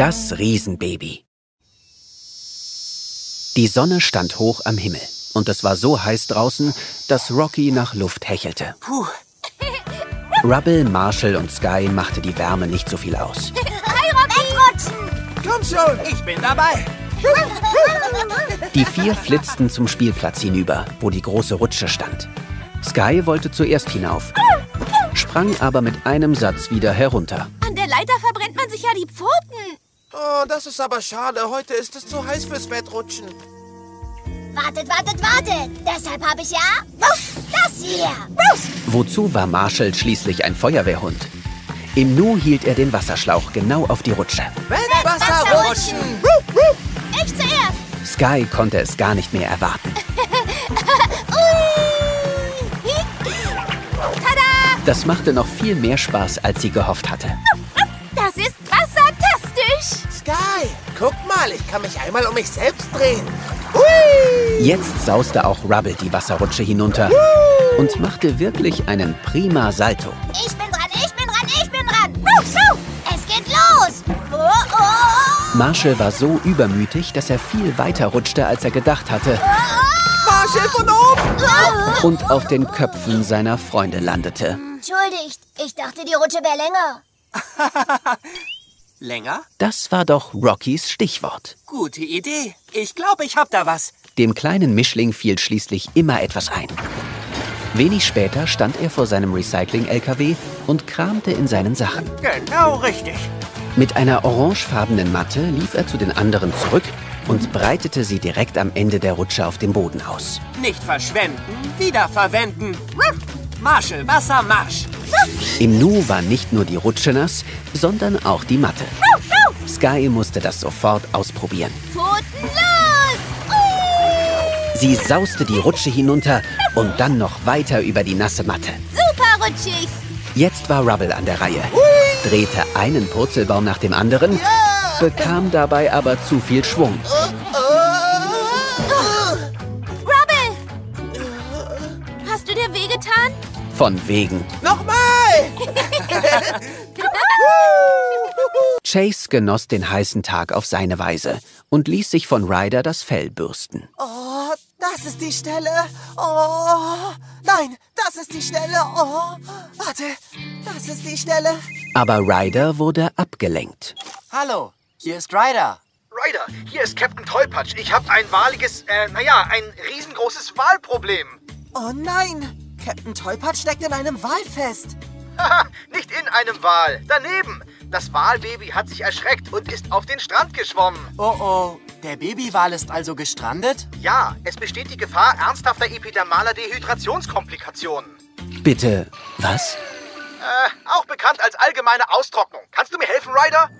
Das Riesenbaby. Die Sonne stand hoch am Himmel und es war so heiß draußen, dass Rocky nach Luft hechelte. Puh. Rubble, Marshall und Sky machte die Wärme nicht so viel aus. Hi, Rocky! Komm schon, ich bin dabei. Die vier flitzten zum Spielplatz hinüber, wo die große Rutsche stand. Sky wollte zuerst hinauf, sprang aber mit einem Satz wieder herunter. Oh, das ist aber schade. Heute ist es zu heiß fürs Wettrutschen. Wartet, wartet, wartet. Deshalb habe ich ja das hier. Wozu war Marshall schließlich ein Feuerwehrhund? Im Nu hielt er den Wasserschlauch genau auf die Rutsche. Wasserrutschen. Ich zuerst. Sky konnte es gar nicht mehr erwarten. Ui. Tada! Das machte noch viel mehr Spaß, als sie gehofft hatte. Mal, ich kann mich einmal um mich selbst drehen. Hui! Jetzt sauste auch Rubble die Wasserrutsche hinunter und machte wirklich einen prima Salto. Ich bin dran, ich bin dran, ich bin dran. Es geht los. Oh, oh, oh. Marshall war so übermütig, dass er viel weiter rutschte, als er gedacht hatte Marshall von oben. und auf den Köpfen seiner Freunde landete. Entschuldigt, ich dachte, die Rutsche wäre länger. Länger? Das war doch Rockys Stichwort. Gute Idee. Ich glaube, ich hab da was. Dem kleinen Mischling fiel schließlich immer etwas ein. Wenig später stand er vor seinem Recycling-LKW und kramte in seinen Sachen. Genau richtig. Mit einer orangefarbenen Matte lief er zu den anderen zurück und breitete sie direkt am Ende der Rutsche auf dem Boden aus. Nicht verschwenden, wiederverwenden. Marshall, Wasser, Marsch. Im Nu war nicht nur die Rutsche nass, sondern auch die Matte. Sky musste das sofort ausprobieren. Pfoten los. Sie sauste die Rutsche hinunter und dann noch weiter über die nasse Matte. Super rutschig. Jetzt war Rubble an der Reihe, drehte einen Purzelbaum nach dem anderen, bekam dabei aber zu viel Schwung. Rubble! Hast du dir wehgetan? Von wegen. Nochmal. Chase genoss den heißen Tag auf seine Weise und ließ sich von Ryder das Fell bürsten. Oh, das ist die Stelle. Oh, nein, das ist die Stelle. Oh, warte, das ist die Stelle. Aber Ryder wurde abgelenkt. Hallo, hier ist Ryder. Ryder, hier ist Captain Tollpatsch. Ich habe ein wahliges, äh, naja, ein riesengroßes Wahlproblem. Oh nein, Captain Tollpatsch steckt in einem Wal fest. Haha, nicht in einem Wal, daneben. Das Walbaby hat sich erschreckt und ist auf den Strand geschwommen. Oh oh, der Babywal ist also gestrandet? Ja, es besteht die Gefahr ernsthafter epidermaler Dehydrationskomplikationen. Bitte, was? Äh, auch bekannt als allgemeine Austrocknung. Kannst du mir helfen, Ryder?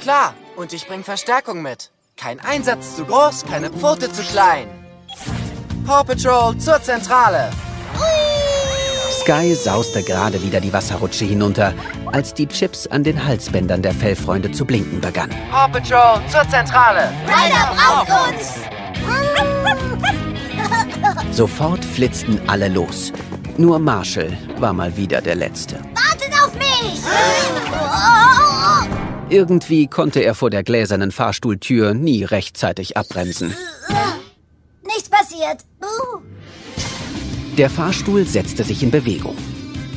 Klar, und ich bring Verstärkung mit. Kein Einsatz zu groß, keine Pfote zu klein. Paw Patrol zur Zentrale. Sky sauste gerade wieder die Wasserrutsche hinunter, als die Chips an den Halsbändern der Fellfreunde zu blinken begann. Paw Patrol zur Zentrale. Ryder braucht uns. Sofort flitzten alle los. Nur Marshall war mal wieder der Letzte. Wartet auf mich. Irgendwie konnte er vor der gläsernen Fahrstuhltür nie rechtzeitig abbremsen. Nichts passiert. Der Fahrstuhl setzte sich in Bewegung.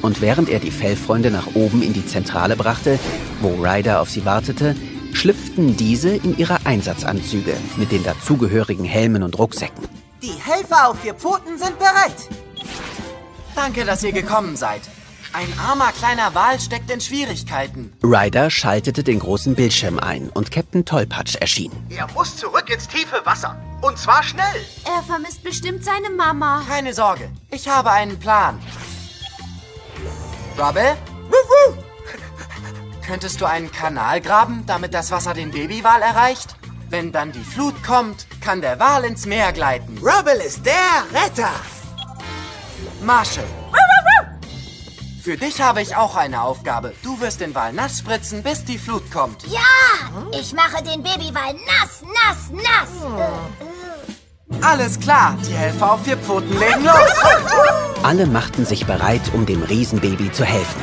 Und während er die Fellfreunde nach oben in die Zentrale brachte, wo Ryder auf sie wartete, schlüpften diese in ihre Einsatzanzüge mit den dazugehörigen Helmen und Rucksäcken. Die Helfer auf vier Pfoten sind bereit. Danke, dass ihr gekommen seid. Ein armer kleiner Wal steckt in Schwierigkeiten. Ryder schaltete den großen Bildschirm ein und Captain Tollpatsch erschien. Er muss zurück ins tiefe Wasser. Und zwar schnell. Er vermisst bestimmt seine Mama. Keine Sorge, ich habe einen Plan. Rubble? Könntest du einen Kanal graben, damit das Wasser den Babywal erreicht? Wenn dann die Flut kommt, kann der Wal ins Meer gleiten. Rubble ist der Retter. Marshall. Für dich habe ich auch eine Aufgabe. Du wirst den Wal nass spritzen, bis die Flut kommt. Ja, ich mache den Babywal nass, nass, nass. Alles klar, die Helfer auf vier Pfoten legen los. Alle machten sich bereit, um dem Riesenbaby zu helfen.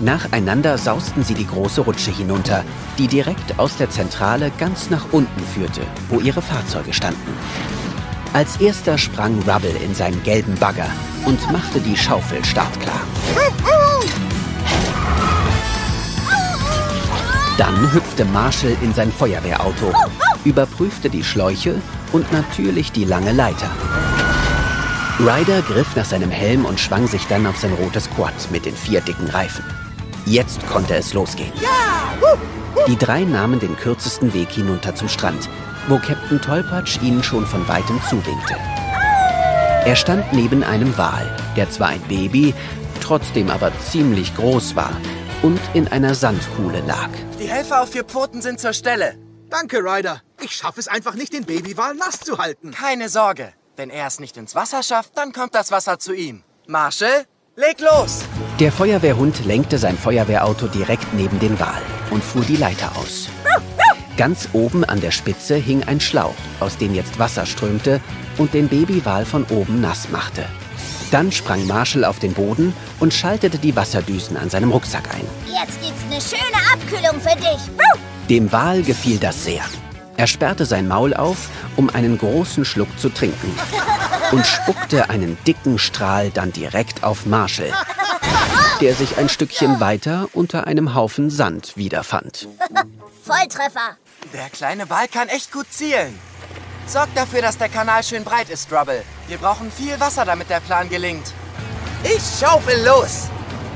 Nacheinander sausten sie die große Rutsche hinunter, die direkt aus der Zentrale ganz nach unten führte, wo ihre Fahrzeuge standen. Als erster sprang Rubble in seinen gelben Bagger und machte die Schaufel startklar. Dann hüpfte Marshall in sein Feuerwehrauto, überprüfte die Schläuche und natürlich die lange Leiter. Ryder griff nach seinem Helm und schwang sich dann auf sein rotes Quad mit den vier dicken Reifen. Jetzt konnte es losgehen. Die drei nahmen den kürzesten Weg hinunter zum Strand, wo Captain Tollpatsch ihnen schon von weitem zuwinkte. Er stand neben einem Wal, der zwar ein Baby, trotzdem aber ziemlich groß war und in einer Sandkuhle lag. Die Helfer auf vier Pfoten sind zur Stelle. Danke, Ryder. Ich schaffe es einfach nicht, den Babywal nass zu halten. Keine Sorge. Wenn er es nicht ins Wasser schafft, dann kommt das Wasser zu ihm. Marshall, leg los! Der Feuerwehrhund lenkte sein Feuerwehrauto direkt neben den Wal und fuhr die Leiter aus. Ganz oben an der Spitze hing ein Schlauch, aus dem jetzt Wasser strömte und den Babywal von oben nass machte. Dann sprang Marshall auf den Boden und schaltete die Wasserdüsen an seinem Rucksack ein. Jetzt gibt's eine schöne Abkühlung für dich. Dem Wal gefiel das sehr. Er sperrte sein Maul auf, um einen großen Schluck zu trinken und spuckte einen dicken Strahl dann direkt auf Marshall, der sich ein Stückchen weiter unter einem Haufen Sand wiederfand. Volltreffer. Der kleine Wal kann echt gut zielen. Sorg dafür, dass der Kanal schön breit ist, Rubble. Wir brauchen viel Wasser, damit der Plan gelingt. Ich schaufel los.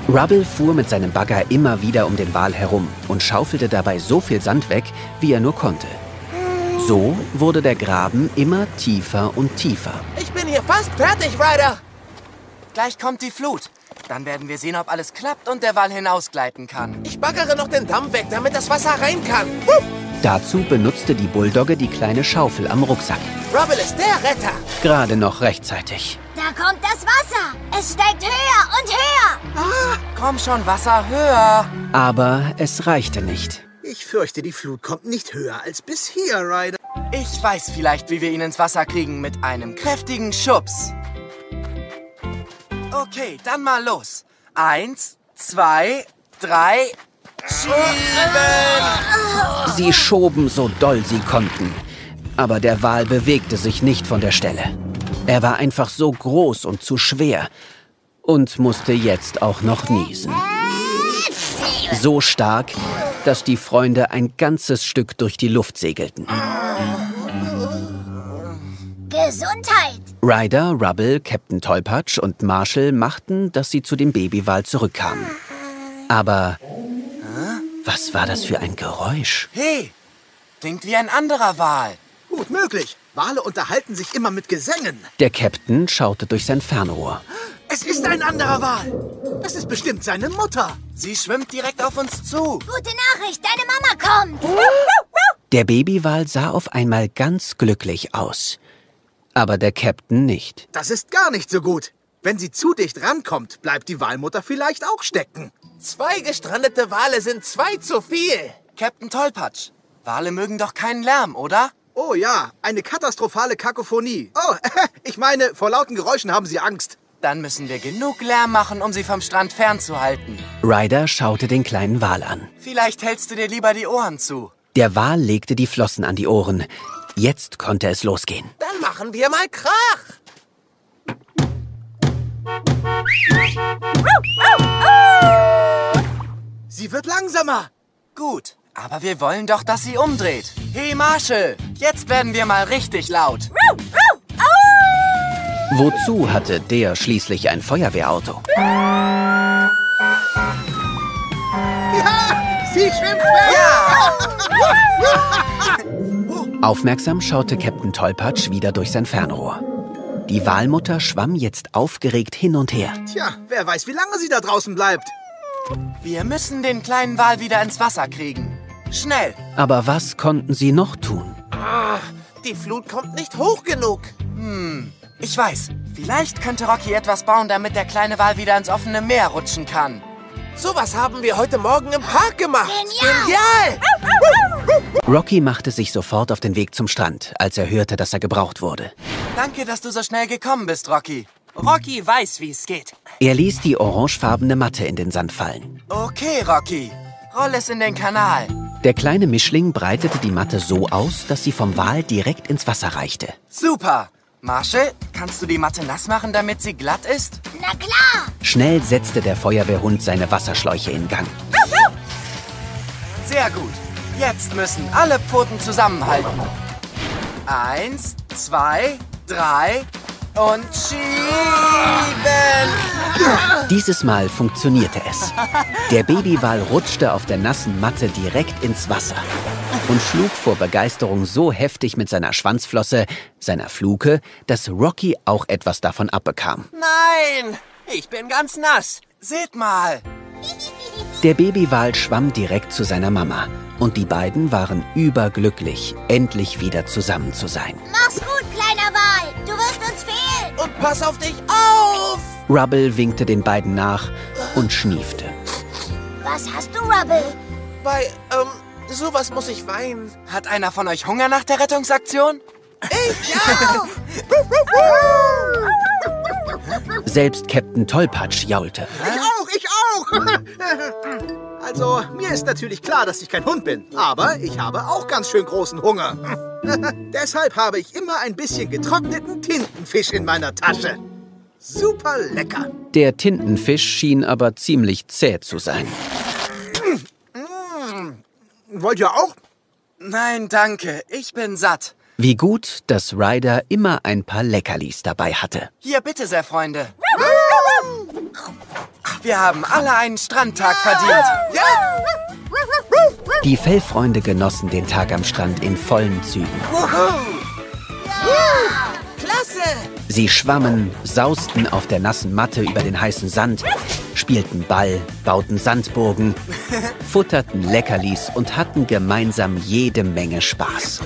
Rubble fuhr mit seinem Bagger immer wieder um den Wal herum und schaufelte dabei so viel Sand weg, wie er nur konnte. So wurde der Graben immer tiefer und tiefer. Ich bin hier fast fertig, Ryder. Gleich kommt die Flut. Dann werden wir sehen, ob alles klappt und der Wal hinausgleiten kann. Ich baggere noch den Damm weg, damit das Wasser rein kann. Dazu benutzte die Bulldogge die kleine Schaufel am Rucksack. Rubble ist der Retter. Gerade noch rechtzeitig. Da kommt das Wasser. Es steigt höher und höher. Komm schon, Wasser, höher. Aber es reichte nicht. Ich fürchte, die Flut kommt nicht höher als bis hier, Ryder. Ich weiß vielleicht, wie wir ihn ins Wasser kriegen mit einem kräftigen Schubs. Okay, dann mal los. Eins, zwei, drei. Schieben! Sie schoben so doll sie konnten. Aber der Wal bewegte sich nicht von der Stelle. Er war einfach so groß und zu schwer und musste jetzt auch noch niesen. So stark, dass die Freunde ein ganzes Stück durch die Luft segelten. Gesundheit. Ryder, Rubble, Captain Tollpatsch und Marshall machten, dass sie zu dem Babywal zurückkamen. Aber was war das für ein Geräusch? Hey, klingt wie ein anderer Wal. Gut möglich. Wale unterhalten sich immer mit Gesängen. Der Captain schaute durch sein Fernrohr. Es ist ein anderer Wal. Das ist bestimmt seine Mutter. Sie schwimmt direkt auf uns zu. Gute Nachricht, deine Mama kommt. Der Babywal sah auf einmal ganz glücklich aus. Aber der Captain nicht. Das ist gar nicht so gut. Wenn sie zu dicht rankommt, bleibt die Walmutter vielleicht auch stecken. Zwei gestrandete Wale sind zwei zu viel. Captain Tollpatsch, Wale mögen doch keinen Lärm, oder? Oh ja, eine katastrophale Kakophonie. Oh, ich meine, vor lauten Geräuschen haben sie Angst. Dann müssen wir genug Lärm machen, um sie vom Strand fernzuhalten. Ryder schaute den kleinen Wal an. Vielleicht hältst du dir lieber die Ohren zu. Der Wal legte die Flossen an die Ohren. Jetzt konnte es losgehen. Dann machen wir mal Krach. Sie wird langsamer. Gut, aber wir wollen doch, dass sie umdreht. Hey Marshall, jetzt werden wir mal richtig laut. Wozu hatte der schließlich ein Feuerwehrauto? Ja, sie schwimmt weg. Aufmerksam schaute Captain Tollpatsch wieder durch sein Fernrohr. Die Walmutter schwamm jetzt aufgeregt hin und her. Tja, wer weiß, wie lange sie da draußen bleibt. Wir müssen den kleinen Wal wieder ins Wasser kriegen. Schnell. Aber was konnten sie noch tun? Die Flut kommt nicht hoch genug. Ich weiß, vielleicht könnte Rocky etwas bauen, damit der kleine Wal wieder ins offene Meer rutschen kann. Sowas haben wir heute Morgen im Park gemacht. Genial. Genial! Rocky machte sich sofort auf den Weg zum Strand, als er hörte, dass er gebraucht wurde. Danke, dass du so schnell gekommen bist, Rocky. Rocky weiß, wie es geht. Er ließ die orangefarbene Matte in den Sand fallen. Okay, Rocky. Roll es in den Kanal. Der kleine Mischling breitete die Matte so aus, dass sie vom Wal direkt ins Wasser reichte. Super. Marshall, kannst du die Matte nass machen, damit sie glatt ist? Na klar. Schnell setzte der Feuerwehrhund seine Wasserschläuche in Gang. Sehr gut. Jetzt müssen alle Pfoten zusammenhalten. Eins, zwei, drei und schieben. Dieses Mal funktionierte es. Der Babywal rutschte auf der nassen Matte direkt ins Wasser und schlug vor Begeisterung so heftig mit seiner Schwanzflosse, seiner Fluke, dass Rocky auch etwas davon abbekam. Nein, ich bin ganz nass. Seht mal. Der Babywal schwamm direkt zu seiner Mama und die beiden waren überglücklich, endlich wieder zusammen zu sein. Mach's gut, Und pass auf dich auf! Rubble winkte den beiden nach und schniefte. Was hast du, Rubble? Bei, ähm, sowas muss ich weinen. Hat einer von euch Hunger nach der Rettungsaktion? Selbst Captain Tollpatsch jaulte. Ich auch, ich auch. also, mir ist natürlich klar, dass ich kein Hund bin. Aber ich habe auch ganz schön großen Hunger. Deshalb habe ich immer ein bisschen getrockneten Tintenfisch in meiner Tasche. Super lecker. Der Tintenfisch schien aber ziemlich zäh zu sein. Wollt ihr auch? Nein, danke. Ich bin satt. Wie gut, dass Ryder immer ein paar Leckerlis dabei hatte. Hier, bitte sehr, Freunde. Wir haben alle einen Strandtag verdient. Die Fellfreunde genossen den Tag am Strand in vollen Zügen. Klasse! Sie schwammen, sausten auf der nassen Matte über den heißen Sand, spielten Ball, bauten Sandburgen, futterten Leckerlis und hatten gemeinsam jede Menge Spaß.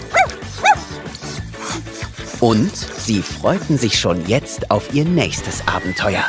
Und sie freuten sich schon jetzt auf ihr nächstes Abenteuer.